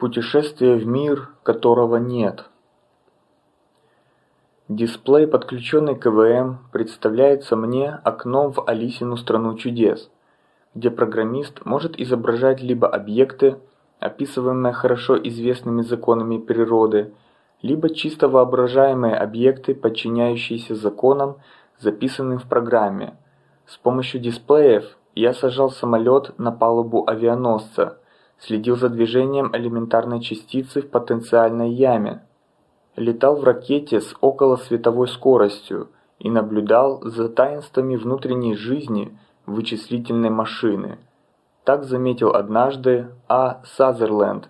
Путешествие в мир, которого нет. Дисплей, подключенный к ЭВМ, представляется мне окном в Алисину страну чудес, где программист может изображать либо объекты, описываемые хорошо известными законами природы, либо чисто воображаемые объекты, подчиняющиеся законам, записанным в программе. С помощью дисплеев я сажал самолет на палубу авианосца – следил за движением элементарной частицы в потенциальной яме, летал в ракете с околосветовой скоростью и наблюдал за таинствами внутренней жизни вычислительной машины. Так заметил однажды А. Сазерленд,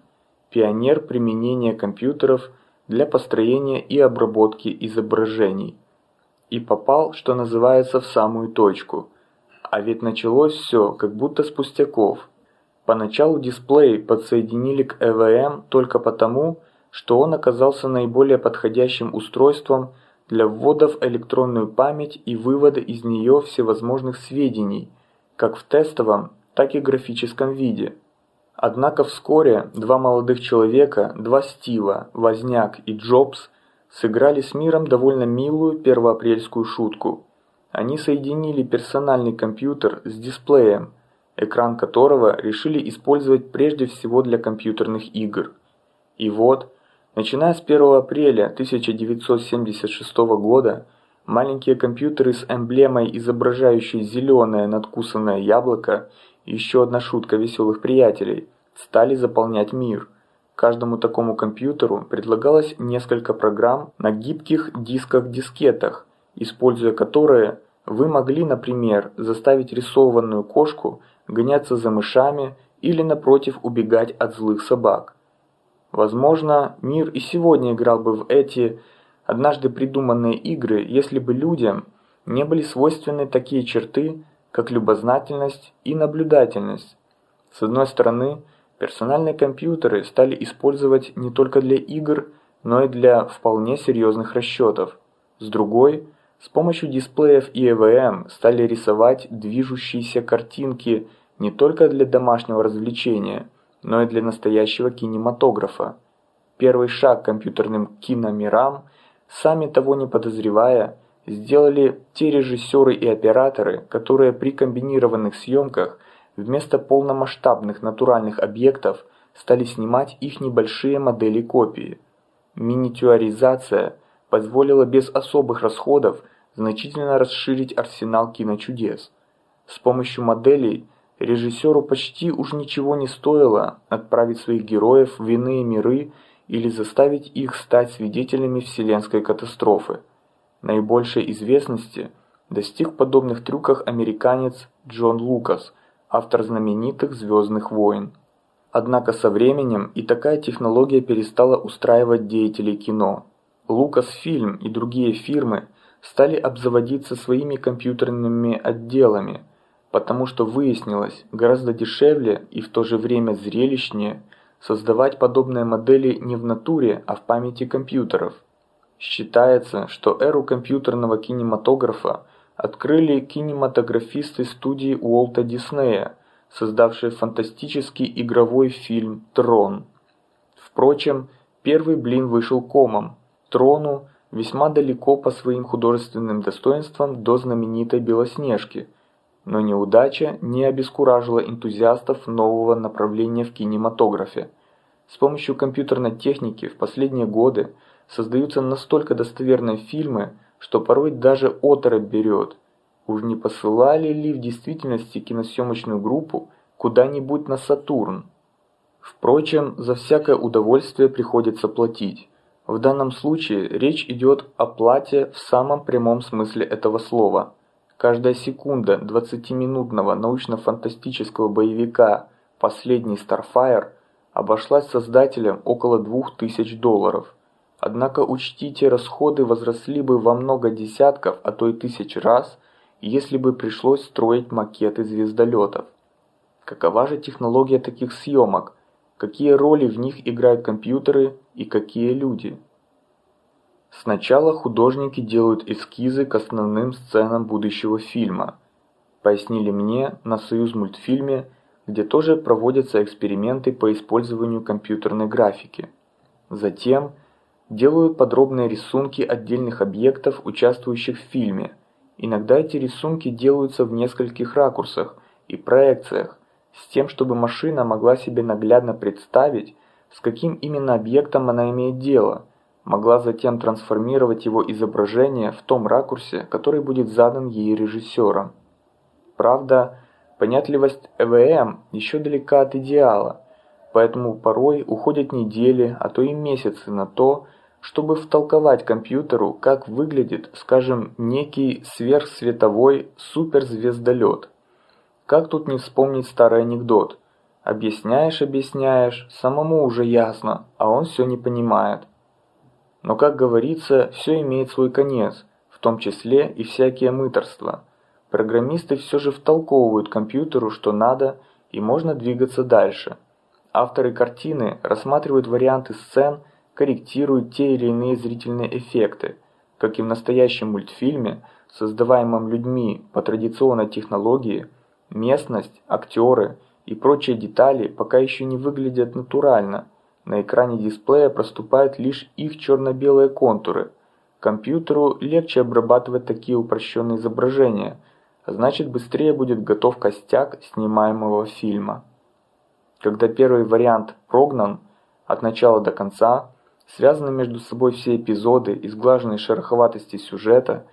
пионер применения компьютеров для построения и обработки изображений. И попал, что называется, в самую точку. А ведь началось все как будто с пустяков – Поначалу дисплей подсоединили к ЭВМ только потому, что он оказался наиболее подходящим устройством для ввода в электронную память и вывода из нее всевозможных сведений, как в тестовом, так и графическом виде. Однако вскоре два молодых человека, два Стива, Возняк и Джобс, сыграли с миром довольно милую первоапрельскую шутку. Они соединили персональный компьютер с дисплеем – экран которого решили использовать прежде всего для компьютерных игр. И вот, начиная с 1 апреля 1976 года, маленькие компьютеры с эмблемой, изображающей зеленое надкусанное яблоко, еще одна шутка веселых приятелей, стали заполнять мир. Каждому такому компьютеру предлагалось несколько программ на гибких дисках-дискетах, используя которые вы могли, например, заставить рисованную кошку гоняться за мышами или, напротив, убегать от злых собак. Возможно, мир и сегодня играл бы в эти однажды придуманные игры, если бы людям не были свойственны такие черты, как любознательность и наблюдательность. С одной стороны, персональные компьютеры стали использовать не только для игр, но и для вполне серьезных расчетов. С другой, с помощью дисплеев и ЭВМ стали рисовать движущиеся картинки – не только для домашнего развлечения, но и для настоящего кинематографа. Первый шаг к компьютерным киномирам, сами того не подозревая, сделали те режиссеры и операторы, которые при комбинированных съемках вместо полномасштабных натуральных объектов стали снимать их небольшие модели копии. Миниатюризация позволила без особых расходов значительно расширить арсенал киночудес. С помощью моделей – Режиссеру почти уж ничего не стоило отправить своих героев в иные миры или заставить их стать свидетелями вселенской катастрофы. Наибольшей известности достиг подобных трюках американец Джон Лукас, автор знаменитых «Звездных войн». Однако со временем и такая технология перестала устраивать деятелей кино. Лукасфильм и другие фирмы стали обзаводиться своими компьютерными отделами – потому что выяснилось гораздо дешевле и в то же время зрелищнее создавать подобные модели не в натуре, а в памяти компьютеров. Считается, что эру компьютерного кинематографа открыли кинематографисты студии Уолта Диснея, создавшие фантастический игровой фильм «Трон». Впрочем, первый блин вышел комом. Трону весьма далеко по своим художественным достоинствам до знаменитой Белоснежки – но неудача не обескуражила энтузиастов нового направления в кинематографе. С помощью компьютерной техники в последние годы создаются настолько достоверные фильмы, что порой даже оторопь берет. Уж не посылали ли в действительности киносъемочную группу куда-нибудь на Сатурн? Впрочем, за всякое удовольствие приходится платить. В данном случае речь идет о плате в самом прямом смысле этого слова – Каждая секунда 20-минутного научно-фантастического боевика «Последний Starfire» обошлась создателям около 2000 долларов. Однако учтите, расходы возросли бы во много десятков, а то и тысяч раз, если бы пришлось строить макеты звездолетов. Какова же технология таких съемок? Какие роли в них играют компьютеры и какие люди? Сначала художники делают эскизы к основным сценам будущего фильма. Пояснили мне на Союз мультфильме, где тоже проводятся эксперименты по использованию компьютерной графики. Затем делают подробные рисунки отдельных объектов, участвующих в фильме. Иногда эти рисунки делаются в нескольких ракурсах и проекциях, с тем, чтобы машина могла себе наглядно представить, с каким именно объектом она имеет дело, могла затем трансформировать его изображение в том ракурсе, который будет задан ей режиссером. Правда, понятливость ЭВМ еще далека от идеала, поэтому порой уходят недели, а то и месяцы на то, чтобы втолковать компьютеру, как выглядит, скажем, некий сверхсветовой суперзвездолет. Как тут не вспомнить старый анекдот? Объясняешь, объясняешь, самому уже ясно, а он все не понимает. Но, как говорится, все имеет свой конец, в том числе и всякие мыторства. Программисты все же втолковывают компьютеру, что надо, и можно двигаться дальше. Авторы картины рассматривают варианты сцен, корректируют те или иные зрительные эффекты, как и в настоящем мультфильме, создаваемом людьми по традиционной технологии, местность, актеры и прочие детали пока еще не выглядят натурально. На экране дисплея проступают лишь их черно-белые контуры. Компьютеру легче обрабатывать такие упрощенные изображения – а значит быстрее будет готов костяк снимаемого фильма. Когда первый вариант прогнан от начала до конца, связаны между собой все эпизоды и сглаженной шероховатости сюжета,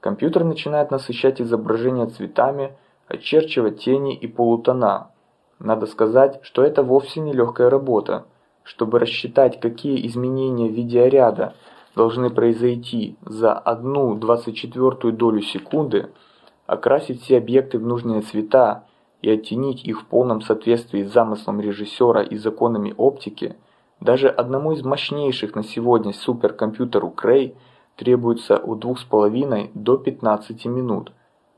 компьютер начинает насыщать изображение цветами, очерчивать тени и полутона. Надо сказать, что это вовсе не легкая работа. Чтобы рассчитать, какие изменения видеоряда должны произойти за одну двадцать четвертую долю секунды – окрасить все объекты в нужные цвета и оттенить их в полном соответствии с замыслом режиссера и законами оптики, даже одному из мощнейших на сегодня суперкомпьютеру Cray требуется от 2,5 до 15 минут,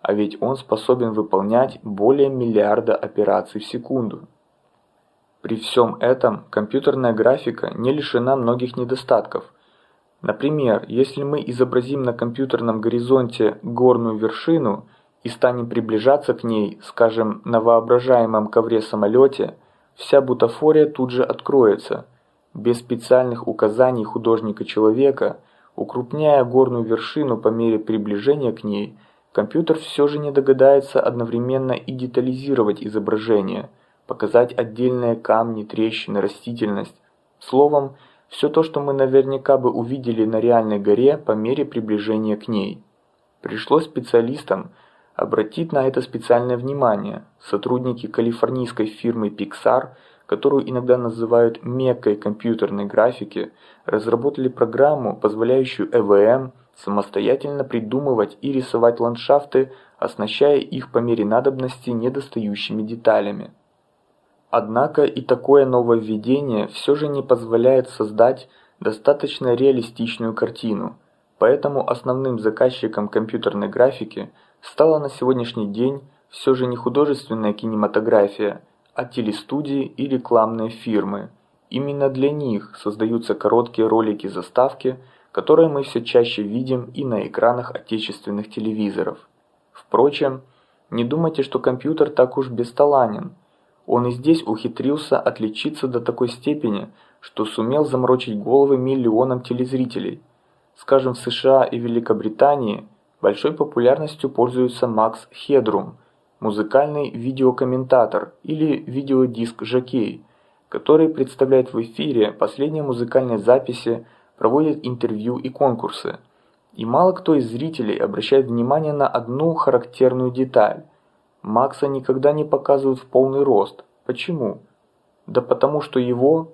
а ведь он способен выполнять более миллиарда операций в секунду. При всем этом компьютерная графика не лишена многих недостатков. Например, если мы изобразим на компьютерном горизонте горную вершину и станем приближаться к ней, скажем, на воображаемом ковре-самолете, вся бутафория тут же откроется. Без специальных указаний художника-человека, укрупняя горную вершину по мере приближения к ней, компьютер все же не догадается одновременно и детализировать изображение, показать отдельные камни, трещины, растительность. Словом, все то, что мы наверняка бы увидели на реальной горе по мере приближения к ней. Пришлось специалистам – обратить на это специальное внимание. Сотрудники калифорнийской фирмы Pixar, которую иногда называют меккой компьютерной графики, разработали программу, позволяющую ЭВМ самостоятельно придумывать и рисовать ландшафты, оснащая их по мере надобности недостающими деталями. Однако и такое нововведение все же не позволяет создать достаточно реалистичную картину, поэтому основным заказчиком компьютерной графики – стала на сегодняшний день все же не художественная кинематография, а телестудии и рекламные фирмы. Именно для них создаются короткие ролики-заставки, которые мы все чаще видим и на экранах отечественных телевизоров. Впрочем, не думайте, что компьютер так уж бесталанен. Он и здесь ухитрился отличиться до такой степени, что сумел заморочить головы миллионам телезрителей. Скажем, в США и Великобритании – Большой популярностью пользуется Макс Хедрум, музыкальный видеокомментатор или видеодиск-жокей, который представляет в эфире последние музыкальные записи, проводит интервью и конкурсы. И мало кто из зрителей обращает внимание на одну характерную деталь. Макса никогда не показывают в полный рост. Почему? Да потому что его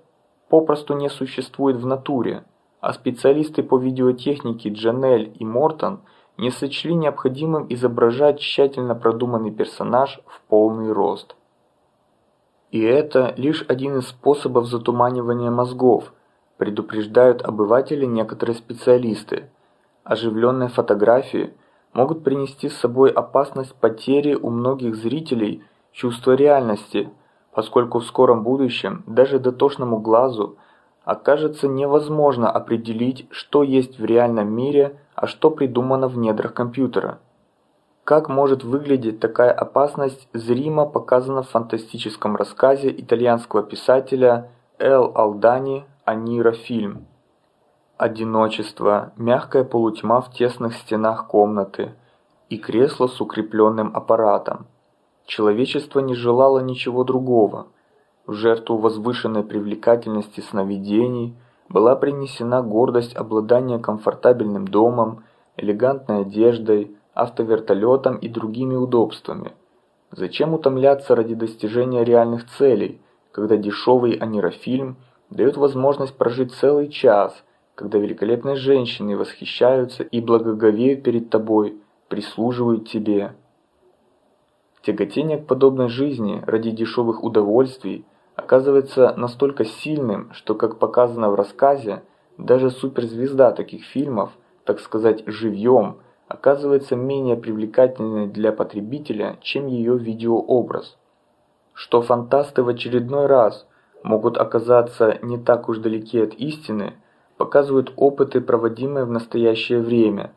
попросту не существует в натуре, а специалисты по видеотехнике Джанель и Мортон – не сочли необходимым изображать тщательно продуманный персонаж в полный рост. И это лишь один из способов затуманивания мозгов, предупреждают обыватели некоторые специалисты. Оживленные фотографии могут принести с собой опасность потери у многих зрителей чувства реальности, поскольку в скором будущем даже дотошному глазу окажется невозможно определить, что есть в реальном мире, а что придумано в недрах компьютера. Как может выглядеть такая опасность, зримо показана в фантастическом рассказе итальянского писателя Эл Алдани «Анира фильм». Одиночество, мягкая полутьма в тесных стенах комнаты и кресло с укрепленным аппаратом. Человечество не желало ничего другого. В жертву возвышенной привлекательности сновидений была принесена гордость обладания комфортабельным домом, элегантной одеждой, автовертолетом и другими удобствами. Зачем утомляться ради достижения реальных целей, когда дешевый анирофильм дает возможность прожить целый час, когда великолепные женщины восхищаются и благоговеют перед тобой, прислуживают тебе. Тяготение к подобной жизни ради дешевых удовольствий оказывается настолько сильным, что, как показано в рассказе, даже суперзвезда таких фильмов, так сказать, живьем – оказывается менее привлекательной для потребителя, чем ее видеообраз. Что фантасты в очередной раз могут оказаться не так уж далеки от истины, показывают опыты, проводимые в настоящее время.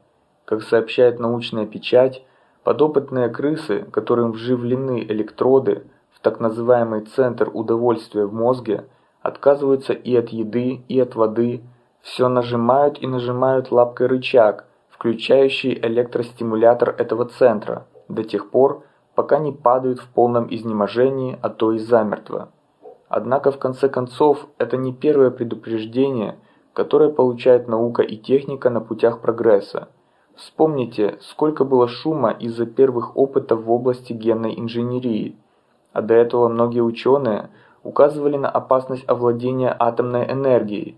Как сообщает научная печать, подопытные крысы, которым вживлены электроды в так называемый центр удовольствия в мозге, отказываются и от еды, и от воды, все нажимают и нажимают лапкой рычаг – включающий электростимулятор этого центра, до тех пор, пока не падают в полном изнеможении, а то и замертво. Однако в конце концов это не первое предупреждение, которое получает наука и техника на путях прогресса. Вспомните, сколько было шума из-за первых опытов в области генной инженерии, а до этого многие ученые указывали на опасность овладения атомной энергией,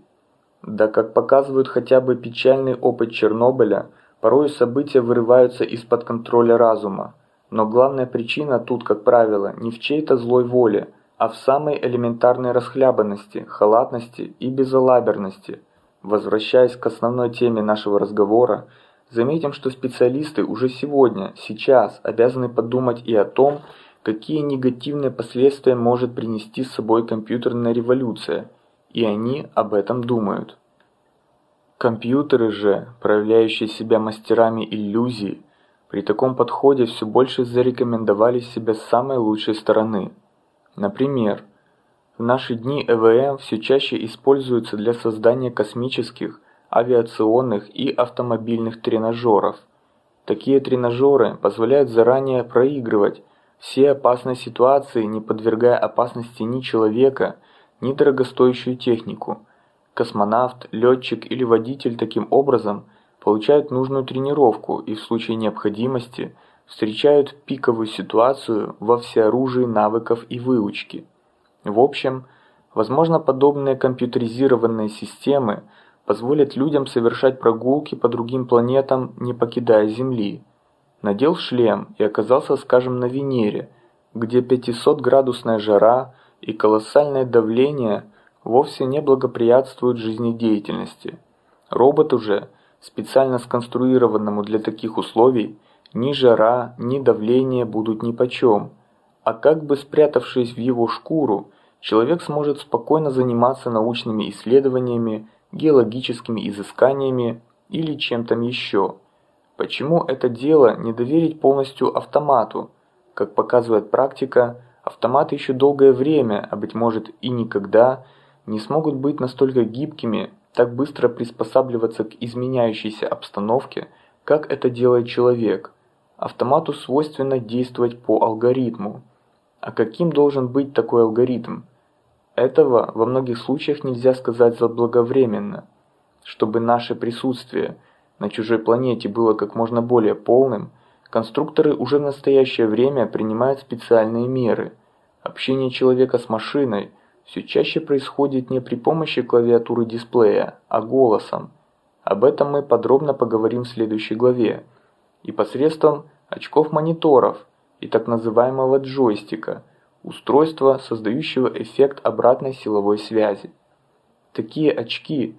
да как показывают хотя бы печальный опыт Чернобыля, порой события вырываются из-под контроля разума. Но главная причина тут, как правило, не в чьей-то злой воле, а в самой элементарной расхлябанности, халатности и безалаберности. Возвращаясь к основной теме нашего разговора, заметим, что специалисты уже сегодня, сейчас обязаны подумать и о том, какие негативные последствия может принести с собой компьютерная революция – и они об этом думают. Компьютеры же, проявляющие себя мастерами иллюзий, при таком подходе все больше зарекомендовали себя с самой лучшей стороны. Например, в наши дни ЭВМ все чаще используются для создания космических, авиационных и автомобильных тренажеров. Такие тренажеры позволяют заранее проигрывать все опасные ситуации, не подвергая опасности ни человека, ни дорогостоящую технику. Космонавт, летчик или водитель таким образом получают нужную тренировку и в случае необходимости встречают пиковую ситуацию во всеоружии навыков и выучки. В общем, возможно подобные компьютеризированные системы позволят людям совершать прогулки по другим планетам, не покидая Земли. Надел шлем и оказался, скажем, на Венере, где 500-градусная жара – и колоссальное давление вовсе не благоприятствуют жизнедеятельности. Роботу же, специально сконструированному для таких условий, ни жара, ни давление будут нипочем, а как бы спрятавшись в его шкуру, человек сможет спокойно заниматься научными исследованиями, геологическими изысканиями или чем-то еще. Почему это дело не доверить полностью автомату? Как показывает практика, Автоматы еще долгое время, а быть может и никогда, не смогут быть настолько гибкими, так быстро приспосабливаться к изменяющейся обстановке, как это делает человек. Автомату свойственно действовать по алгоритму. А каким должен быть такой алгоритм? Этого во многих случаях нельзя сказать заблаговременно. Чтобы наше присутствие на чужой планете было как можно более полным, конструкторы уже в настоящее время принимают специальные меры – Общение человека с машиной все чаще происходит не при помощи клавиатуры дисплея, а голосом. Об этом мы подробно поговорим в следующей главе. И посредством очков мониторов и так называемого джойстика, устройства, создающего эффект обратной силовой связи. Такие очки,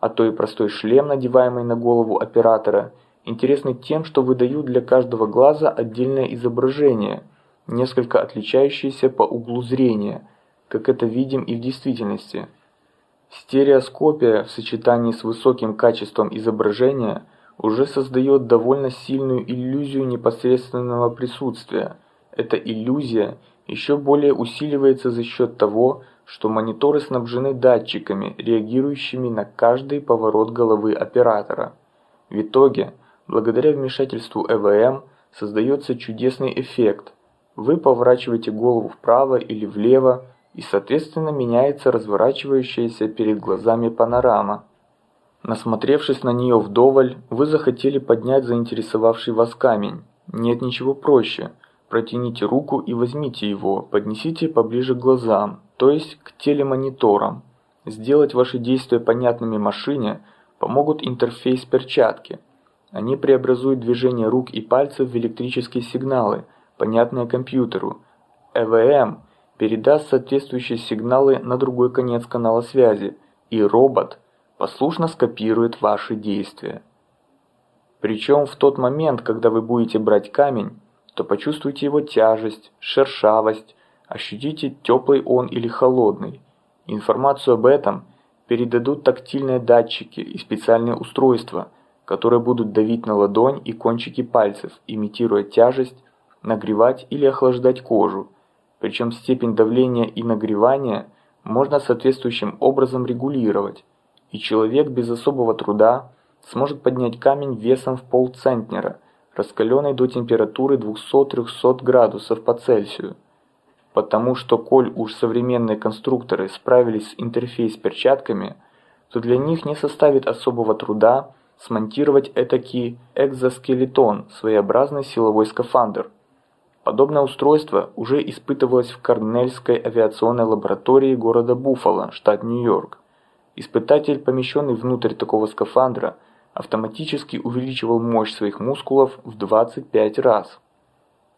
а то и простой шлем, надеваемый на голову оператора, интересны тем, что выдают для каждого глаза отдельное изображение – несколько отличающиеся по углу зрения, как это видим и в действительности. Стереоскопия в сочетании с высоким качеством изображения уже создает довольно сильную иллюзию непосредственного присутствия. Эта иллюзия еще более усиливается за счет того, что мониторы снабжены датчиками, реагирующими на каждый поворот головы оператора. В итоге, благодаря вмешательству ЭВМ, создается чудесный эффект. Вы поворачиваете голову вправо или влево, и соответственно меняется разворачивающаяся перед глазами панорама. Насмотревшись на нее вдоволь, вы захотели поднять заинтересовавший вас камень. Нет ничего проще. Протяните руку и возьмите его, поднесите поближе к глазам, то есть к телемониторам. Сделать ваши действия понятными машине помогут интерфейс перчатки. Они преобразуют движение рук и пальцев в электрические сигналы, понятные компьютеру. ЭВМ передаст соответствующие сигналы на другой конец канала связи, и робот послушно скопирует ваши действия. Причем в тот момент, когда вы будете брать камень, то почувствуйте его тяжесть, шершавость, ощутите теплый он или холодный. Информацию об этом передадут тактильные датчики и специальные устройства, которые будут давить на ладонь и кончики пальцев, имитируя тяжесть, нагревать или охлаждать кожу. Причем степень давления и нагревания можно соответствующим образом регулировать и человек без особого труда сможет поднять камень весом в полцентнера, раскаленный до температуры 200-300 градусов по Цельсию. Потому что коль уж современные конструкторы справились с интерфейс перчатками, то для них не составит особого труда смонтировать этакий экзоскелетон, своеобразный силовой скафандр. Подобное устройство уже испытывалось в Корнельской авиационной лаборатории города Буффало, штат Нью-Йорк. Испытатель, помещенный внутрь такого скафандра, автоматически увеличивал мощь своих мускулов в 25 раз.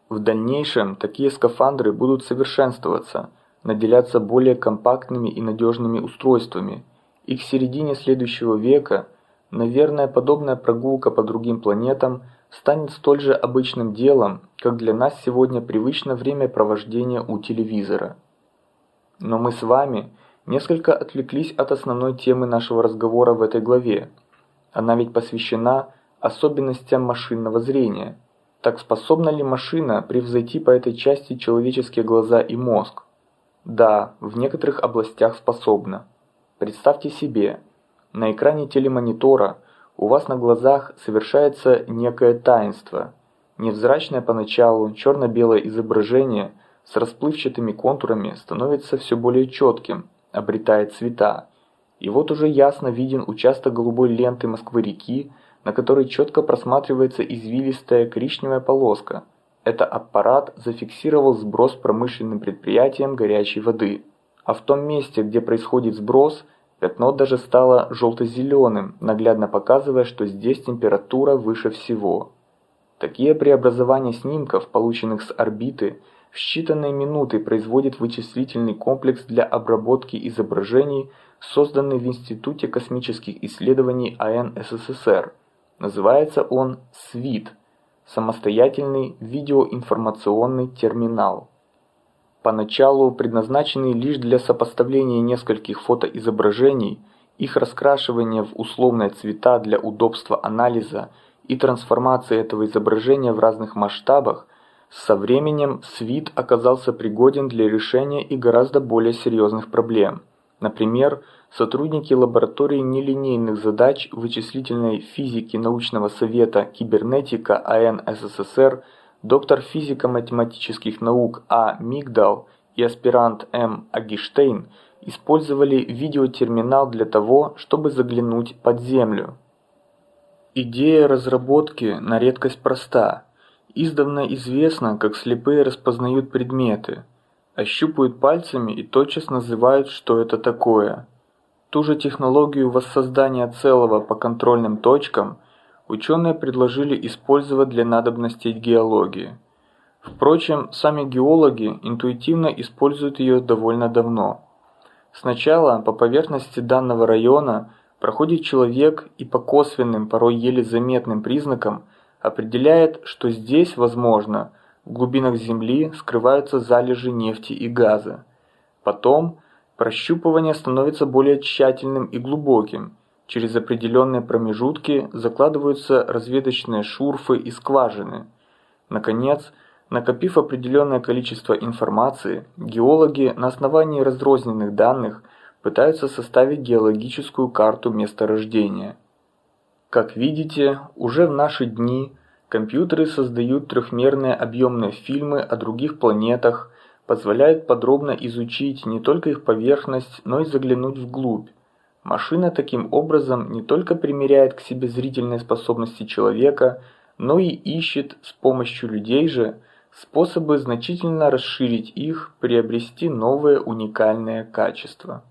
В дальнейшем такие скафандры будут совершенствоваться, наделяться более компактными и надежными устройствами, и к середине следующего века, наверное, подобная прогулка по другим планетам станет столь же обычным делом, как для нас сегодня привычно время провождения у телевизора. Но мы с вами – несколько отвлеклись от основной темы нашего разговора в этой главе. Она ведь посвящена особенностям машинного зрения. Так способна ли машина превзойти по этой части человеческие глаза и мозг? Да, в некоторых областях способна. Представьте себе, на экране телемонитора у вас на глазах совершается некое таинство. Невзрачное поначалу черно-белое изображение с расплывчатыми контурами становится все более четким – обретает цвета. И вот уже ясно виден участок голубой ленты Москвы-реки, на которой четко просматривается извилистая коричневая полоска. Это аппарат зафиксировал сброс промышленным предприятием горячей воды. А в том месте, где происходит сброс, пятно даже стало желто-зеленым, наглядно показывая, что здесь температура выше всего. Такие преобразования снимков, полученных с орбиты, в считанные минуты производит вычислительный комплекс для обработки изображений, созданный в Институте космических исследований АН СССР. Называется он СВИТ – самостоятельный видеоинформационный терминал. Поначалу предназначенный лишь для сопоставления нескольких фотоизображений, их раскрашивания в условные цвета для удобства анализа и трансформации этого изображения в разных масштабах – со временем свит оказался пригоден для решения и гораздо более серьезных проблем. Например, сотрудники лаборатории нелинейных задач вычислительной физики научного совета кибернетика АН СССР, доктор физико-математических наук А. Мигдал и аспирант М. Агиштейн использовали видеотерминал для того, чтобы заглянуть под землю. Идея разработки на редкость проста – Издавна известно, как слепые распознают предметы, ощупывают пальцами и тотчас называют, что это такое. Ту же технологию воссоздания целого по контрольным точкам ученые предложили использовать для надобностей геологии. Впрочем, сами геологи интуитивно используют ее довольно давно. Сначала по поверхности данного района проходит человек и по косвенным, порой еле заметным признакам – определяет, что здесь, возможно, в глубинах Земли скрываются залежи нефти и газа. Потом прощупывание становится более тщательным и глубоким, Через определенные промежутки закладываются разведочные шурфы и скважины. Наконец, накопив определенное количество информации, геологи на основании разрозненных данных пытаются составить геологическую карту месторождения. Как видите, уже в наши дни компьютеры создают трехмерные объемные фильмы о других планетах, позволяют подробно изучить не только их поверхность, но и заглянуть вглубь. Машина таким образом не только примеряет к себе зрительные способности человека, но и ищет с помощью людей же способы значительно расширить их, приобрести новые уникальные качества.